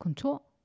kontor